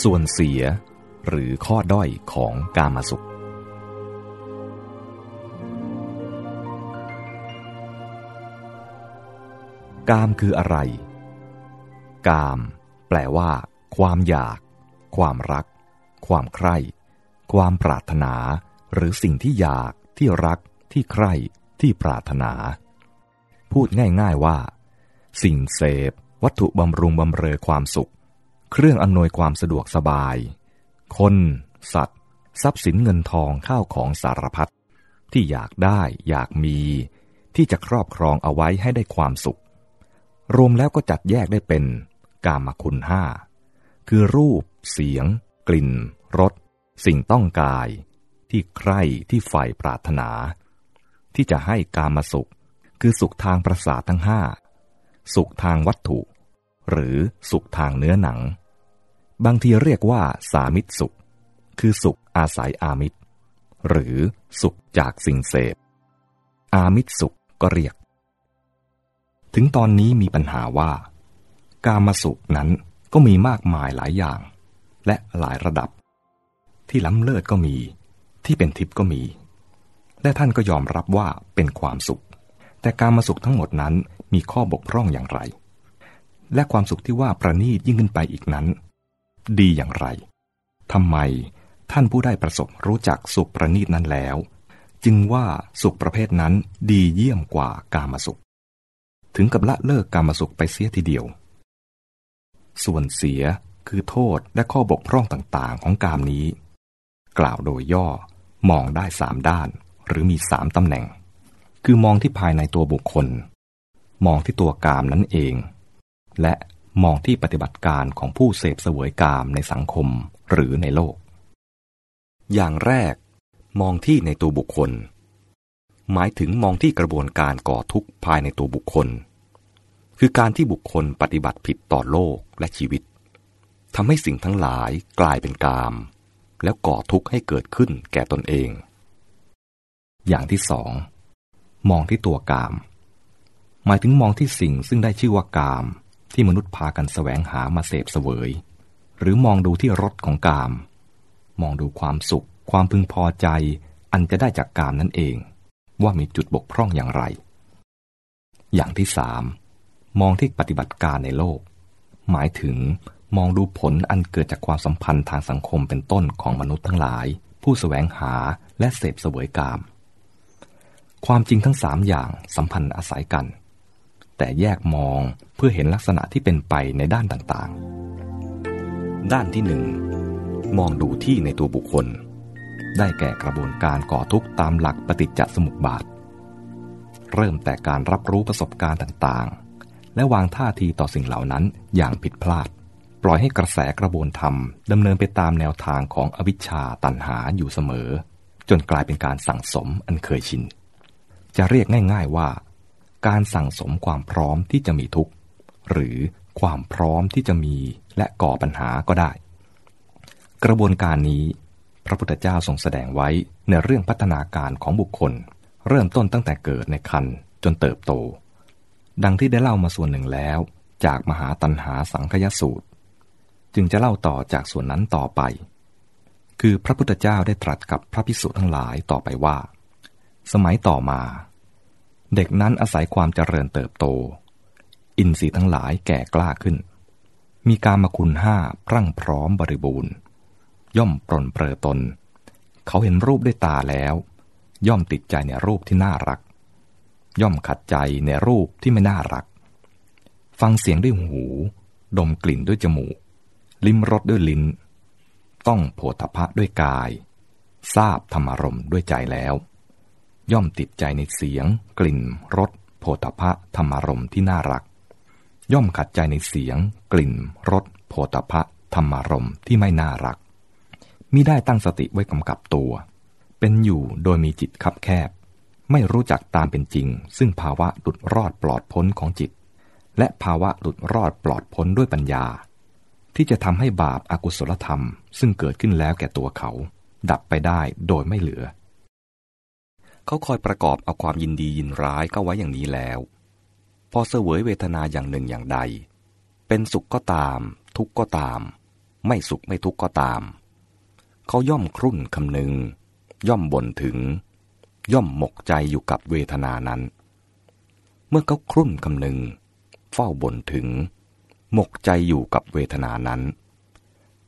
ส่วนเสียหรือข้อด้อยของกามสุข กามคืออะไร กาม แปลว่า ความอยาก ความรัก ความใคร่ ความปรารถนา หรือสิ่งที่อยาก ที่รัก ที่ใคร่ ที่ปรารถนา พูดง่าย ๆว่า สิ่งเสพ วัตถุบำรุงบำเรอความสุข เครื่องอำนวยความสะดวกสบาย คน สัตว์ ทรัพย์สินเงินทองข้าวของสารพัดที่อยากได้อยากมี ที่จะครอบครองเอาไว้ให้ได้ความสุข รวมแล้วก็จัดแยกได้เป็นกามคุณห้าคือรูป เสียง กลิ่นรสสิ่งต้องกาย ที่ใคร่ที่ใฝ่ปรารถนา ที่จะให้กามาสุข คือสุขทางประสาททั้งห้าสุขทางวัตถุ หรือสุขทางเนื้อหนัง บางทีเรียกว่าสามิตรสุข คือสุขอาศัยอามิตร หรือสุขจากสิ่งเสพ อามิตรสุขก็เรียก ถึงตอนนี้มีปัญหาว่า กามาสุขนั้นก็มีมากมายหลายอย่าง และหลายระดับ ที่ล้ำเลิศก็มี ที่เป็นทิพย์ก็มี และท่านก็ยอมรับว่าเป็นความสุข แต่การมาสุขทั้งหมดนั้นมีข้อบกพร่องอย่างไร และความสุขที่ว่าประณีตยิ่งขึ้นไปอีกนั้น ดีอย่างไรทำไมท่านผู้ได้ประสบรู้จักสุขประณีตนั้นแล้ว จึงว่าสุขประเภทนั้นดีเยี่ยมกว่ากามสุข ถึงกับละเลิกกามสุขไปเสียทีเดียว ส่วนเสียคือโทษและข้อบกพร่องต่างๆ ของกามนี้ กล่าวโดยย่อมองได้สามด้านหรือมีสามตำแหน่ง คือมองที่ภายในตัวบุคคล มองที่ตัวกามนั้นเอง และ มองที่ปฏิบัติการของผู้เสพเสวยกามในสังคมหรือในโลก อย่างแรก มองที่ในตัวบุคคล หมายถึงมองที่กระบวนการก่อทุกข์ภายในตัวบุคคล คือการที่บุคคลปฏิบัติผิดต่อโลกและชีวิตทำให้สิ่งทั้งหลายกลายเป็นกาม แล้วก่อทุกข์ให้เกิดขึ้นแก่ตนเอง อย่างที่สองมองที่ตัวกาม หมายถึงมองที่สิ่งซึ่งได้ชื่อว่ากาม ที่มนุษย์พากันแสวงหามาเสพเสวย หรือมองดูที่รสของกาม มองดูความสุข ความพึงพอใจ อันจะได้จากกามนั่นเอง ว่ามีจุดบกพร่องอย่างไร อย่างที่สามมองที่ปฏิบัติการในโลก หมายถึงมองดูผลอันเกิดจากความสัมพันธ์ทางสังคมเป็นต้นของมนุษย์ทั้งหลาย ผู้สแสวงหาและเสพเสวยกาม ความจริงทั้งสามอย่างสัมพันธ์อาศัยกัน แต่แยกมองเพื่อเห็นลักษณะที่เป็นไปในด้านต่างๆ ด้านที่หนึ่งมองดูที่ในตัวบุคคล ได้แก่กระบวนการก่อทุกข์ตามหลักปฏิจจสมุปบาท เริ่มแต่การรับรู้ประสบการณ์ต่างๆ และวางท่าทีต่อสิ่งเหล่านั้นอย่างผิดพลาด ปล่อยให้กระแสกระบวนธรรมดำเนินไปตามแนวทางของอวิชชาตันหาอยู่เสมอ จนกลายเป็นการสั่งสมอันเคยชิน จะเรียกง่าย ๆว่า การสั่งสมความพร้อมที่จะมีทุกข์ หรือความพร้อมที่จะมีและก่อปัญหาก็ได้ กระบวนการนี้ พระพุทธเจ้าทรงแสดงไว้ในเรื่องพัฒนาการของบุคคล เริ่มต้นตั้งแต่เกิดในคันจนเติบโต ดังที่ได้เล่ามาส่วนหนึ่งแล้ว จากมหาตันหาสังคยสูตร จึงจะเล่าต่อจากส่วนนั้นต่อไป คือพระพุทธเจ้าได้ตรัสกับพระภิกษุทั้งหลายต่อไปว่า สมัยต่อมา เด็กนั้นอาศัยความเจริญเติบโต อินทรีย์ทั้งหลายแก่กล้าขึ้น มีการมาคุณห้าพรั่งพร้อมบริบูรณ์ ย่อมปรนเปรอตน เขาเห็นรูปด้วยตาแล้ว ย่อมติดใจในรูปที่น่ารัก ย่อมขัดใจในรูปที่ไม่น่ารัก ฟังเสียงด้วยหู ดมกลิ่นด้วยจมูก ลิ้มรสด้วยลิ้น ต้องโผฏฐะด้วยกาย ทราบธรรมารมด้วยใจแล้ว ย่อมติดใจในเสียง กลิ่นรสโผฏฐะธรรมารมที่น่ารัก ย่อมขัดใจในเสียง กลิ่นรสโผฏฐะธรรมารมที่ไม่น่ารักมิได้ตั้งสติไว้กำกับตัว เป็นอยู่โดยมีจิตคับแคบ ไม่รู้จักตามเป็นจริง ซึ่งภาวะหลุดรอดปลอดพ้นของจิต และภาวะหลุดรอดปลอดพ้นด้วยปัญญา ที่จะทำให้บาปอากุศลธรรม ซึ่งเกิดขึ้นแล้วแก่ตัวเขา ดับไปได้โดยไม่เหลือ เขาคอยประกอบเอาความยินดียินร้ายก็ไว้อย่างนี้แล้ว พอเสวยเวทนาอย่างหนึ่งอย่างใด เป็นสุขก็ตาม ทุกข์ก็ตาม ไม่สุขไม่ทุกข์ก็ตาม เขาย่อมครุ่นคำนึง ย่อมบ่นถึง ย่อมหมกใจอยู่กับเวทนานั้น เมื่อเขาครุ่นคำนึง เฝ้าบ่นถึง หมกใจอยู่กับเวทนานั้น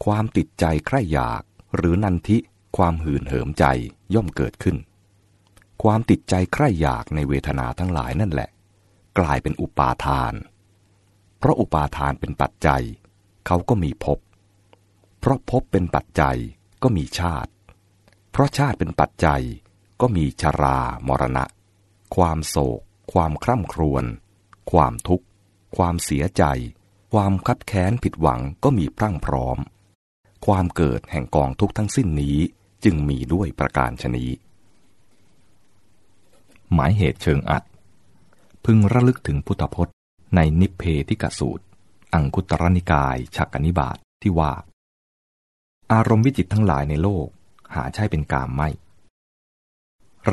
ความติดใจใคร่อยากหรือนันทิความหื่นเหิมใจย่อมเกิดขึ้น ความติดใจใคร่อยากในเวทนาทั้งหลายนั่นแหละ กลายเป็นอุปาทาน เพราะอุปาทานเป็นปัจจัย เขาก็มีภพเพราะภพเป็นปัจจัยก็มีชาติ เพราะชาติเป็นปัจจัยก็มีชรามรณะ ความโศก ความคร่ำครวญ ความทุกข์ ความเสียใจ ความคับแค้นผิดหวังก็มีพรั่งพร้อม ความเกิดแห่งกองทุกทั้งสิ้นนี้จึงมีด้วยประการชนี หมายเหตุเชิงอัด พึงระลึกถึงพุทธพจน์ในนิเพธิกสูตร อังคุตรนิกายฉักกนิบาตทที่ว่า อารมณ์วิจิตทั้งหลายในโลกหาใช่เป็นกามไม่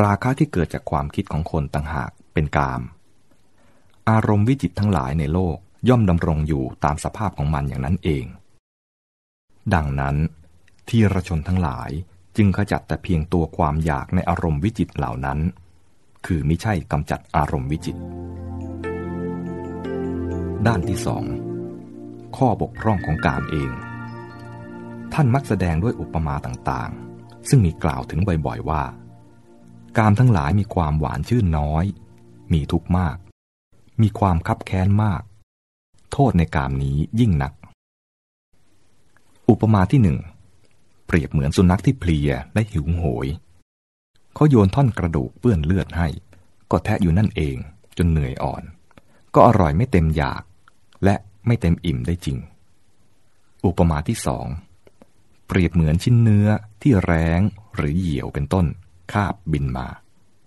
ราคะที่เกิดจากความคิดของคนต่างหากเป็นกาม อารมณ์วิจิตทั้งหลายในโลกย่อมดำรงอยู่ตามสภาพของมันอย่างนั้นเอง ดังนั้น ที่ระชนทั้งหลายจึงขจัดแต่เพียงตัวความอยากในอารมณ์วิจิตเหล่านั้น คือไม่ใช่กำจัดอารมณ์วิจิต ด้านที่สองข้อบกพร่องของกามเอง ท่านมักแสดงด้วยอุปมาต่างๆ ซึ่งมีกล่าวถึงบ่อยๆว่า กามทั้งหลายมีความหวานชื่นน้อย มีทุกข์มาก มีความคับแค้นมาก โทษในกามนี้ยิ่งหนัก อุปมาที่หนึ่งเปรียบเหมือนสุนัขที่เพลียและหิวโหย เขาโยนท่อนกระดูกเปื้อนเลือดให้ ก็แทะอยู่นั่นเองจนเหนื่อยอ่อน ก็อร่อยไม่เต็มอยาก และไม่เต็มอิ่มได้จริง อุปมาที่สองเปรียบเหมือนชิ้นเนื้อที่แร้งหรือเหยี่ยวเป็นต้น คาบบินมา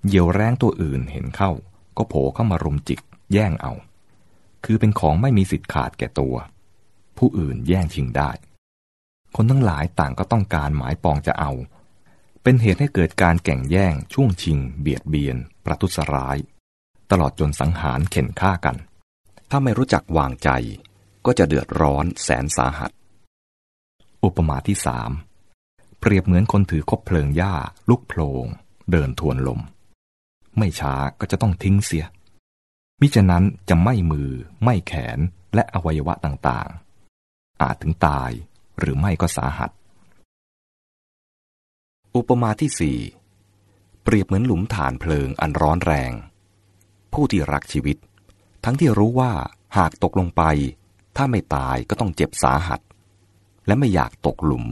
เหยี่ยวแร้งตัวอื่นเห็นเข้า ก็โผล่เข้ามารุมจิกแย่งเอา คือเป็นของไม่มีสิทธิ์ขาดแก่ตัว ผู้อื่นแย่งชิงได้ คนทั้งหลายต่างก็ต้องการหมายปองจะเอา เป็นเหตุให้เกิดการแก่งแย่ง ช่วงชิง เบียดเบียน ประทุษร้าย ตลอดจนสังหารเข็นฆ่ากัน ถ้าไม่รู้จักวางใจ ก็จะเดือดร้อนแสนสาหัส อุปมาที่สามเปรียบเหมือนคนถือคบเพลิงหญ้า ลุกโพลง เดินทวนลม ไม่ช้าก็จะต้องทิ้งเสีย มิฉะนั้นจะไม่มือ ไม่แขนและอวัยวะต่างๆ อาจถึงตายหรือไม่ก็สาหัส อุปมาที่สี่เปรียบเหมือนหลุมฐานเพลิงอันร้อนแรง ผู้ที่รักชีวิต ทั้งที่รู้ว่าหากตกลงไป ถ้าไม่ตายก็ต้องเจ็บสาหัส และไม่อยากตกหลุม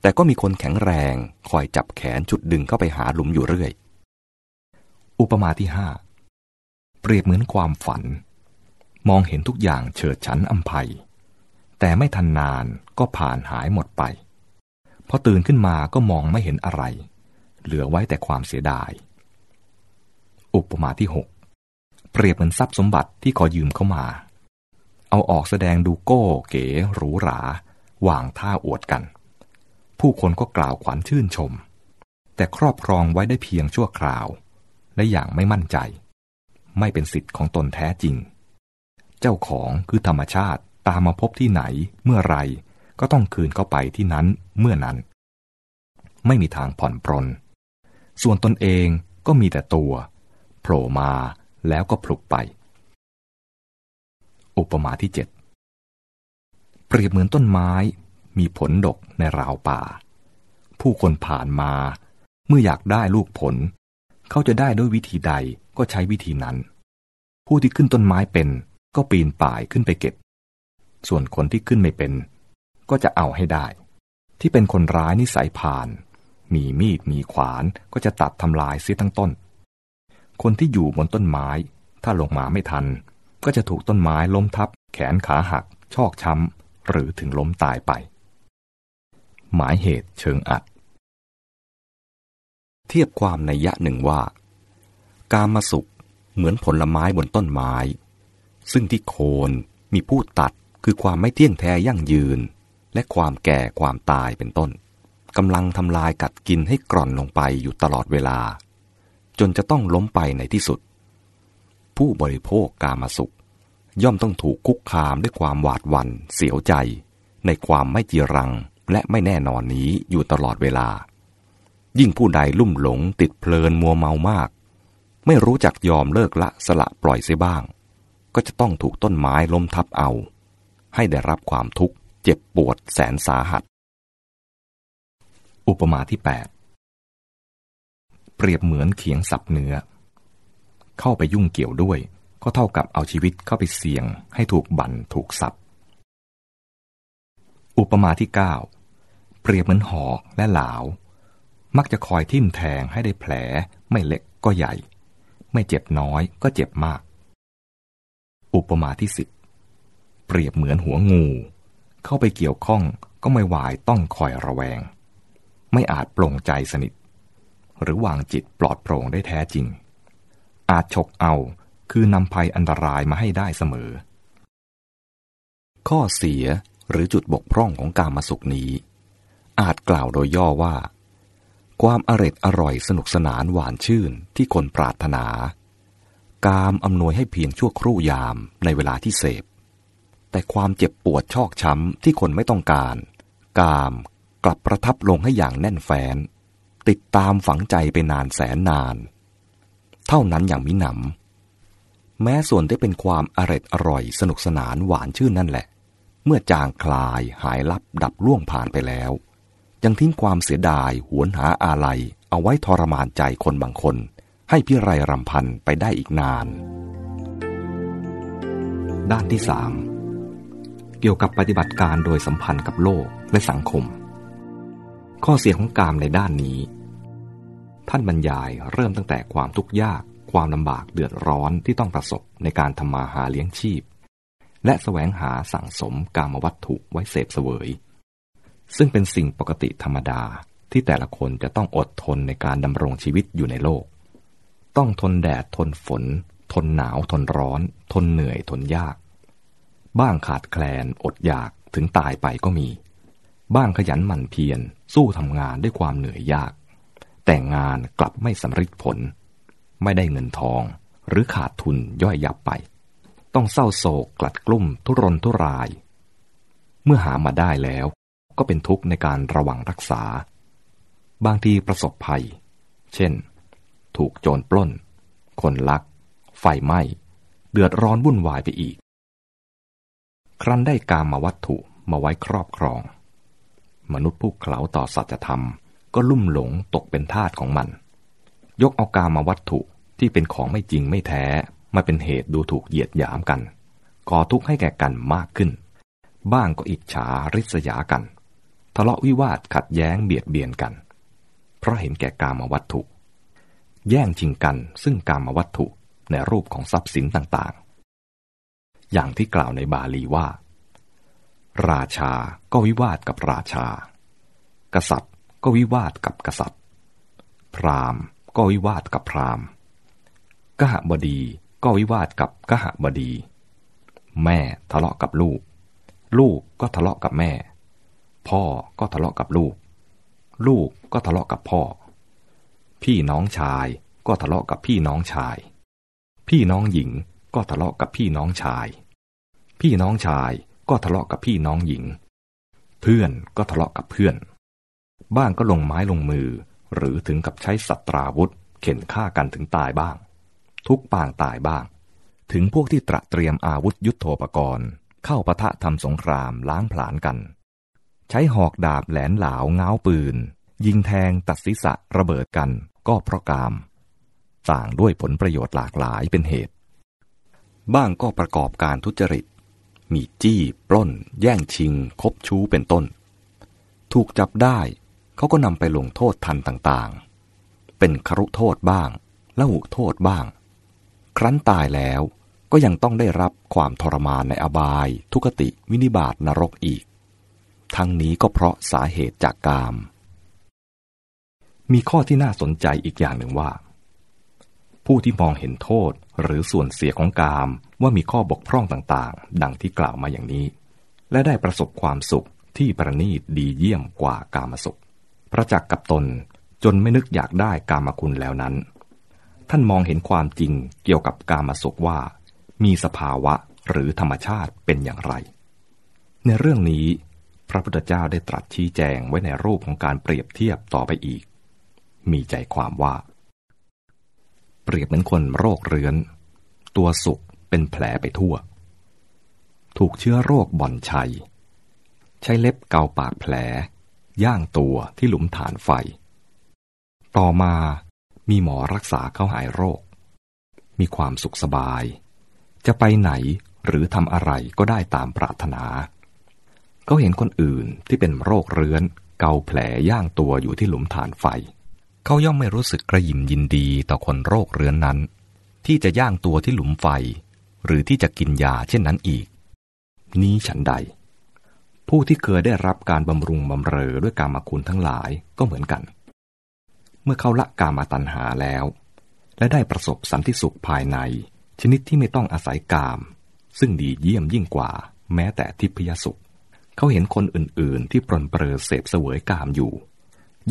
แต่ก็มีคนแข็งแรงคอยจับแขนจุดดึงเข้าไปหาหลุมอยู่เรื่อย อุปมาที่ห้าเปรียบเหมือนความฝัน มองเห็นทุกอย่างเฉิดฉันอัมภัยแต่ไม่ทันนานก็ผ่านหายหมดไป พอตื่นขึ้นมาก็มองไม่เห็นอะไร เหลือไว้แต่ความเสียดาย อุปมาที่หกเปรียบเหมือนทรัพย์สมบัติที่ขอยืมเข้ามา เอาออกแสดงดูโก้เก๋หรูหราวางท่าอวดกัน ผู้คนก็กล่าวขวัญชื่นชม แต่ครอบครองไว้ได้เพียงชั่วคราว และอย่างไม่มั่นใจ ไม่เป็นสิทธิ์ของตนแท้จริง เจ้าของคือธรรมชาติตามมาพบที่ไหนเมื่อไร ก็ต้องคืนเข้าไปที่นั้นเมื่อนั้น ไม่มีทางผ่อนปรน ส่วนตนเองก็มีแต่ตัวโผล่มาแล้วก็พลุกไป อุปมาที่เจ็ดเปรียบเหมือนต้นไม้มีผลดกในราวป่า ผู้คนผ่านมา เมื่ออยากได้ลูกผล เขาจะได้ด้วยวิธีใดก็ใช้วิธีนั้น ผู้ที่ขึ้นต้นไม้เป็นก็ปีนป่ายขึ้นไปเก็บ ส่วนคนที่ขึ้นไม่เป็น ก็จะเอาให้ได้ ที่เป็นคนร้ายนิสัยผ่าน มีมีดมีขวานก็จะตัดทำลายเสียทั้งต้น คนที่อยู่บนต้นไม้ ถ้าลงมาไม่ทัน ก็จะถูกต้นไม้ล้มทับ แขนขาหัก ชอกช้ำ หรือถึงล้มตายไป หมายเหตุเชิงอัด เทียบความในยะหนึ่งว่า การมาสุขเหมือนผลไม้บนต้นไม้ ซึ่งที่โคนมีผู้ตัดคือความไม่เที่ยงแท้ยั่งยืน และความแก่ความตายเป็นต้นกำลังทำลายกัดกินให้กร่อนลงไปอยู่ตลอดเวลา จนจะต้องล้มไปในที่สุด ผู้บริโภคกามาสุข ย่อมต้องถูกคุกคามด้วยความหวาดหวัน่นเสียวใจ ในความไม่จีรังและไม่แน่นอนนี้อยู่ตลอดเวลา ยิ่งผู้ใดลุ่มหลงติดเพลินมัวเมามาก ไม่รู้จักยอมเลิกละสละปล่อยเสียบ้าง ก็จะต้องถูกต้นไม้ล้มทับเอา ให้ได้รับความทุกข์ เจ็บปวดแสนสาหัส อุปมาที่ 8 เปรียบเหมือนเขียงสับเนื้อ เข้าไปยุ่งเกี่ยวด้วย ก็เท่ากับเอาชีวิตเข้าไปเสี่ยงให้ถูกบั่นถูกสับ อุปมาที่ 9 เปรียบเหมือนหอกและหลาว มักจะคอยทิ่มแทงให้ได้แผล ไม่เล็กก็ใหญ่ ไม่เจ็บน้อยก็เจ็บมาก อุปมาที่สิบเปรียบเหมือนหัวงู เข้าไปเกี่ยวข้องก็ไม่วายต้องคอยระแวง ไม่อาจปลงใจสนิท หรือวางจิตปลอดโปร่งได้แท้จริง อาจฉกเอาคือนำภัยอันตรายมาให้ได้เสมอ ข้อเสียหรือจุดบกพร่องของการมาสุขนี้ อาจกล่าวโดยย่อว่า ความอร็ดอร่อยสนุกสนานหวานชื่นที่คนปรารถนา กามอำนวยให้เพียงชั่วครู่ยามในเวลาที่เสพ แต่ความเจ็บปวดชอกช้ำที่คนไม่ต้องการ กามกลับประทับลงให้อย่างแน่นแฟ้นติดตามฝังใจไปนานแสนนาน เท่านั้นอย่างมิหนำแม้ส่วนที่เป็นความอร็ดอร่อยสนุกสนานหวานชื่นนั่นแหละ เมื่อจางคลายหายลับดับล่วงผ่านไปแล้ว ยังทิ้งความเสียดายหวนหาอาลัย เอาไว้ทรมานใจคนบางคน ให้พิไรรำพันไปได้อีกนาน ด้านที่สาม เกี่ยวกับปฏิบัติการโดยสัมพันธ์กับโลกและสังคม ข้อเสียของกามในด้านนี้ ท่านบรรยายเริ่มตั้งแต่ความทุกข์ยาก ความลำบากเดือดร้อนที่ต้องประสบในการทำมาหาเลี้ยงชีพ และแสวงหาสั่งสมกามวัตถุไว้เสพเสวย ซึ่งเป็นสิ่งปกติธรรมดาที่แต่ละคนจะต้องอดทนในการดำรงชีวิตอยู่ในโลก ต้องทนแดดทนฝน ทนหนาวทนร้อน ทนเหนื่อยทนยาก บ้างขาดแคลนอดอยากถึงตายไปก็มี บ้างขยันหมั่นเพียรสู้ทำงานด้วยความเหนื่อยยาก แต่งานกลับไม่สำเร็จผล ไม่ได้เงินทอง หรือขาดทุนย่อยยับไป ต้องเศร้าโศกกลัดกลุ่มทุรนทุราย เมื่อหามาได้แล้ว ก็เป็นทุกข์ในการระวังรักษา บางทีประสบภัย เช่น ถูกโจรปล้น คนลัก ไฟไหม้ เดือดร้อนวุ่นวายไปอีก ครั้นได้กามมาวัตถุมาไว้ครอบครอง มนุษย์ผู้เขลาต่อสัจธรรม ก็ลุ่มหลงตกเป็นทาสของมัน ยกเอากามาวัตถุที่เป็นของไม่จริงไม่แท้ มาเป็นเหตุดูถูกเหยียดหยามกันก่อทุกข์ให้แก่กันมากขึ้น บ้างก็อิจฉาริษยากัน ทะเลาะวิวาทขัดแย้งเบียดเบียนกัน เพราะเห็นแก่กามวัตถุ แย่งชิงกันซึ่งกามวัตถุในรูปของทรัพย์สินต่าง อย่างที่กล่าวในบาลีว่า ราชาก็วิวาทกับราชา กษัตริย์ก็วิวาทกับกษัตริย์ พราหมณ์ก็วิวาทกับพราหมณ์กหบดีก็วิวาทกับกหบดี แม่ทะเลาะกับลูก ลูกก็ทะเลาะกับแม่ พ่อก็ทะเลาะกับลูก ลูกก็ทะเลาะกับพ่อ พี่น้องชายก็ทะเลาะกับพี่น้องชาย พี่น้องหญิงก็ทะเลาะกับพี่น้องชาย พี่น้องชายก็ทะเลาะกับพี่น้องหญิง เพื่อนก็ทะเลาะกับเพื่อน บ้างก็ลงไม้ลงมือ หรือถึงกับใช้สัตราวุธ เข็นฆ่ากันถึงตายบ้าง ทุกปางตายบ้าง ถึงพวกที่ตระเตรียมอาวุธยุโทโธปกรณ์ เข้าปะทะทำสงครามล้างผลาญกัน ใช้หอกดาบแหลนเหลาเงาปืน ยิงแทงตัดศีรษะระเบิดกันก็เพราะกาม ต่างด้วยผลประโยชน์หลากหลายเป็นเหตุ บ้างก็ประกอบการทุจริต มีจี้ ปล้น แย่งชิง คบชู้เป็นต้น ถูกจับได้ เขาก็นำไปลงโทษทันต่างๆ เป็นครุโทษบ้างละหุโทษบ้าง ครั้นตายแล้วก็ยังต้องได้รับความทรมานในอบาย ทุกติวินิบาตนรกอีก ทั้งนี้ก็เพราะสาเหตุจากกาม มีข้อที่น่าสนใจอีกอย่างหนึ่งว่า ผู้ที่มองเห็นโทษหรือส่วนเสียของกาม ว่ามีข้อบกพร่องต่างๆ ดังที่กล่าวมาอย่างนี้ และได้ประสบความสุขที่ประณีตดีเยี่ยมกว่ากามสุข ประจักษ์กับตนจนไม่นึกอยากได้กามคุณแล้วนั้น ท่านมองเห็นความจริงเกี่ยวกับกามาสุขว่า มีสภาวะหรือธรรมชาติเป็นอย่างไร ในเรื่องนี้ พระพุทธเจ้าได้ตรัสชี้แจงไว้ในรูปของการเปรียบเทียบต่อไปอีก มีใจความว่า เปรียบเหมือนคนโรคเรื้อน ตัวสุก เป็นแผลไปทั่ว ถูกเชื้อโรคบ่อนชัย ใช้เล็บเกาปากแผล ย่างตัวที่หลุมฐานไฟ ต่อมามีหมอรักษาเขาหายโรค มีความสุขสบาย จะไปไหนหรือทำอะไรก็ได้ตามปรารถนา เขาเห็นคนอื่นที่เป็นโรคเรื้อนเกาแผลย่างตัวอยู่ที่หลุมฐานไฟ เขาย่อมไม่รู้สึกกระยิมยินดีต่อคนโรคเรื้อนนั้น ที่จะย่างตัวที่หลุมไฟ หรือที่จะกินยาเช่นนั้นอีก นี้ฉันใด ผู้ที่เคยได้รับการบำรุงบำเรอด้วยกรรมคุณทั้งหลายก็เหมือนกัน เมื่อเขาละกามาตัญหาแล้ว และได้ประสบสันติสุขภายใน ชนิดที่ไม่ต้องอาศัยกาม ซึ่งดีเยี่ยมยิ่งกว่า แม้แต่ทิพยสุข เขาเห็นคนอื่น ๆ ที่ปรนเปรอเสพเสวยกามอยู่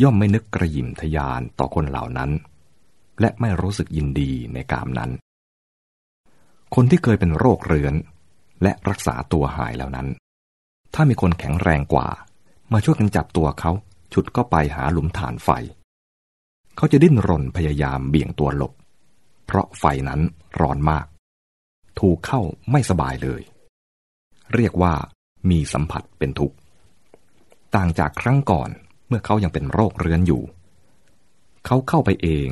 ย่อมไม่นึกกระยิมทยานต่อคนเหล่านั้น และไม่รู้สึกยินดีในกามนั้น คนที่เคยเป็นโรคเรื้อน และรักษาตัวหายแล้วนั้น ถ้ามีคนแข็งแรงกว่า มาช่วยกันจับตัวเขาฉุดก็ไปหาหลุมฐานไฟ เขาจะดิ้นรนพยายามเบี่ยงตัวหลบ เพราะไฟนั้นร้อนมาก ถูกเข้าไม่สบายเลย เรียกว่ามีสัมผัสเป็นทุกข์ ต่างจากครั้งก่อนเมื่อเขายังเป็นโรคเรื้อนอยู่ เขาเข้าไปเอง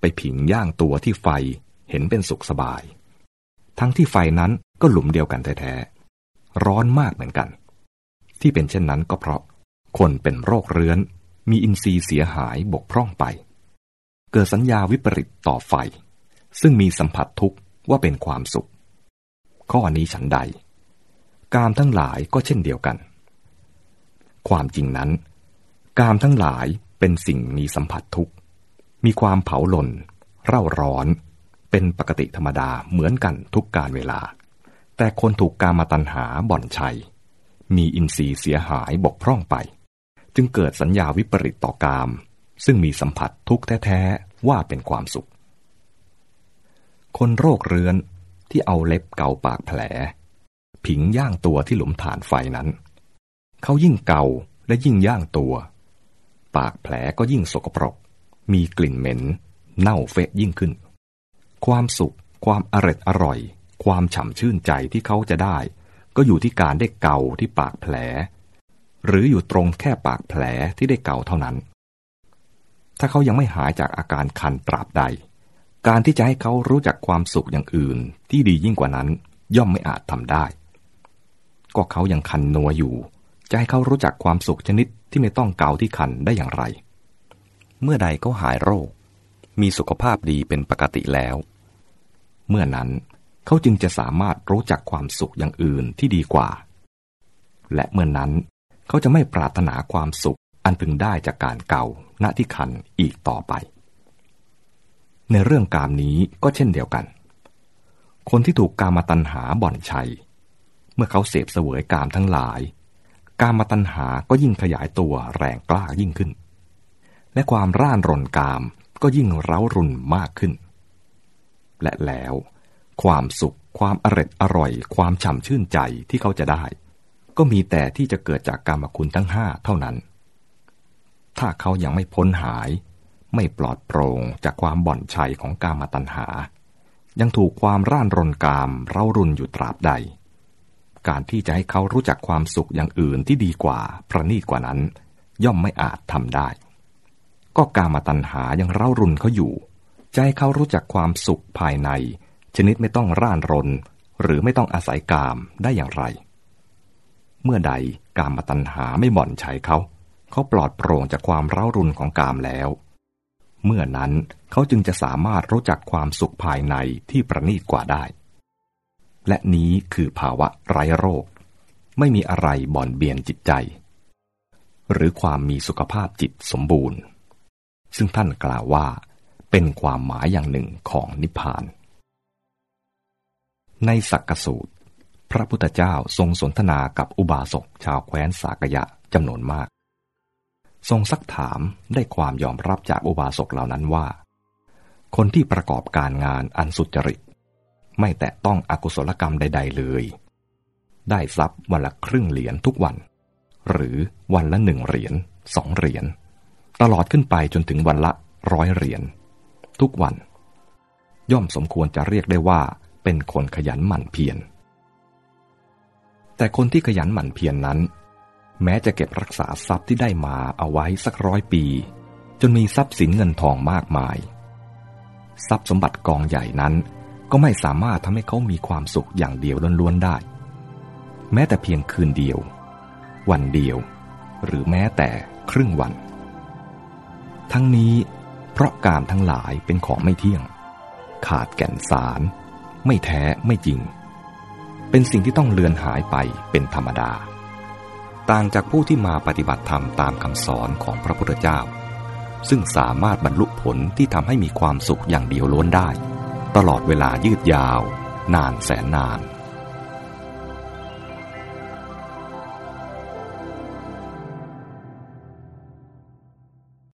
ไปผิงย่างตัวที่ไฟเห็นเป็นสุขสบาย ทั้งที่ไฟนั้นก็หลุมเดียวกันแท้ๆ ร้อนมากเหมือนกัน ที่เป็นเช่นนั้นก็เพราะ คนเป็นโรคเรื้อน มีอินทรีย์เสียหายบกพร่องไป เกิดสัญญาวิปริตต่อไฟ ซึ่งมีสัมผัสทุกข์ว่าเป็นความสุข ข้อนี้ฉันใด กามทั้งหลายก็เช่นเดียวกัน ความจริงนั้น กามทั้งหลายเป็นสิ่งมีสัมผัสทุกข์ มีความเผาหล่น เร่าร้อน เป็นปกติธรรมดาเหมือนกันทุกการเวลา แต่คนถูกกามาตัญหาบ่อนชัย มีอินทรีย์เสียหายบกพร่องไป จึงเกิดสัญญาวิปริตต่อกาม ซึ่งมีสัมผัสทุกแท้ ๆ ว่าเป็นความสุข คนโรคเรื้อนที่เอาเล็บเกาปากแผล ผิงย่างตัวที่หลุมฐานไฟนั้น เขายิ่งเกาและยิ่งย่างตัว ปากแผลก็ยิ่งสกปรก มีกลิ่นเหม็น เน่าเฟะยิ่งขึ้น ความสุข ความอร็ดอร่อย ความฉ่ำชื่นใจที่เขาจะได้ ก็อยู่ที่การได้เกาที่ปากแผล หรืออยู่ตรงแค่ปากแผลที่ได้เกาเท่านั้น ถ้าเขายังไม่หายจากอาการคันตราบใด การที่จะให้เขารู้จักความสุขอย่างอื่นที่ดียิ่งกว่านั้น ย่อมไม่อาจทำได้ ก็เขายังคันนัวอยู่จะให้เขารู้จักความสุขชนิดที่ไม่ต้องเกาที่คันได้อย่างไร เมื่อใดเขาหายโรค มีสุขภาพดีเป็นปกติแล้ว เมื่อนั้นเขาจึงจะสามารถรู้จักความสุขอย่างอื่นที่ดีกว่า และเมื่อนั้นเขาจะไม่ปรารถนาความสุขอันพึงได้จากการเก่าณที่คันอีกต่อไป ในเรื่องกามนี้ก็เช่นเดียวกัน คนที่ถูกกามาตัญหาบ่อนชัย เมื่อเขาเสพเสวยกามทั้งหลาย กามตัณหาก็ยิ่งขยายตัวแรงกล้ายิ่งขึ้น และความร่านรนกามก็ยิ่งเร้ารุนมากขึ้น และแล้ว ความสุข ความอร็ดอร่อย ความฉ่ำชื่นใจที่เขาจะได้ ก็มีแต่ที่จะเกิดจากกามคุณทั้งห้าเท่านั้น ถ้าเขายังไม่พ้นหาย ไม่ปลอดโปร่งจากความบ่อนชัยของกามตัณหา ยังถูกความร่านรนกามเร้ารุนอยู่ตราบใด การที่จะให้เขารู้จักความสุขอย่างอื่นที่ดีกว่าประณีตกว่านั้น ย่อมไม่อาจทำได้ ก็การมาตัญหายังเร่ารุนเขาอยู่ จะให้เขารู้จักความสุขภายใน ชนิดไม่ต้องร่านรน หรือไม่ต้องอาศัยกามได้อย่างไร เมื่อใดกามตัญหาไม่บ่อนใช้เขา เขาปลอดโปร่งจากความเร่ารุนของกามแล้ว เมื่อนั้นเขาจึงจะสามารถรู้จักความสุขภายในที่ประณีตกว่าได้ และนี้คือภาวะไร้โรค ไม่มีอะไรบ่อนเบียนจิตใจ หรือความมีสุขภาพจิตสมบูรณ์ ซึ่งท่านกล่าวว่า เป็นความหมายอย่างหนึ่งของนิพพาน ในสักกสูตร พระพุทธเจ้าทรงสนทนากับอุบาสกชาวแคว้นสากยะจำนวนมาก ทรงซักถามได้ความยอมรับจากอุบาสกเหล่านั้นว่า คนที่ประกอบการงานอันสุจริต ไม่แตะต้องอกุศลกรรมใด ๆ เลย ได้ทรัพย์วันละครึ่งเหรียญทุกวัน หรือวันละหนึ่งเหรียญสองเหรียญตลอดขึ้นไปจนถึงวันละร้อยเหรียญ ทุกวัน ย่อมสมควรจะเรียกได้ว่าเป็นคนขยันหมั่นเพียร แต่คนที่ขยันหมั่นเพียรนนั้น แม้จะเก็บรักษาทรัพย์ที่ได้มาเอาไว้สักร้อยปี จนมีทรัพย์สินเงินทองมากมาย ทรัพย์สมบัติกองใหญ่นั้นก็ไม่สามารถทำให้เขามีความสุขอย่างเดียวล้วนๆได้ แม้แต่เพียงคืนเดียว วันเดียว หรือแม้แต่ครึ่งวัน ทั้งนี้ เพราะการทั้งหลายเป็นของไม่เที่ยง ขาดแก่นสาร ไม่แท้ไม่จริง เป็นสิ่งที่ต้องเลือนหายไปเป็นธรรมดา ต่างจากผู้ที่มาปฏิบัติธรรมตามคำสอนของพระพุทธเจ้า ซึ่งสามารถบรรลุผลที่ทำให้มีความสุขอย่างเดียวล้วนได้ ตลอดเวลายืดยาว นานแสนนาน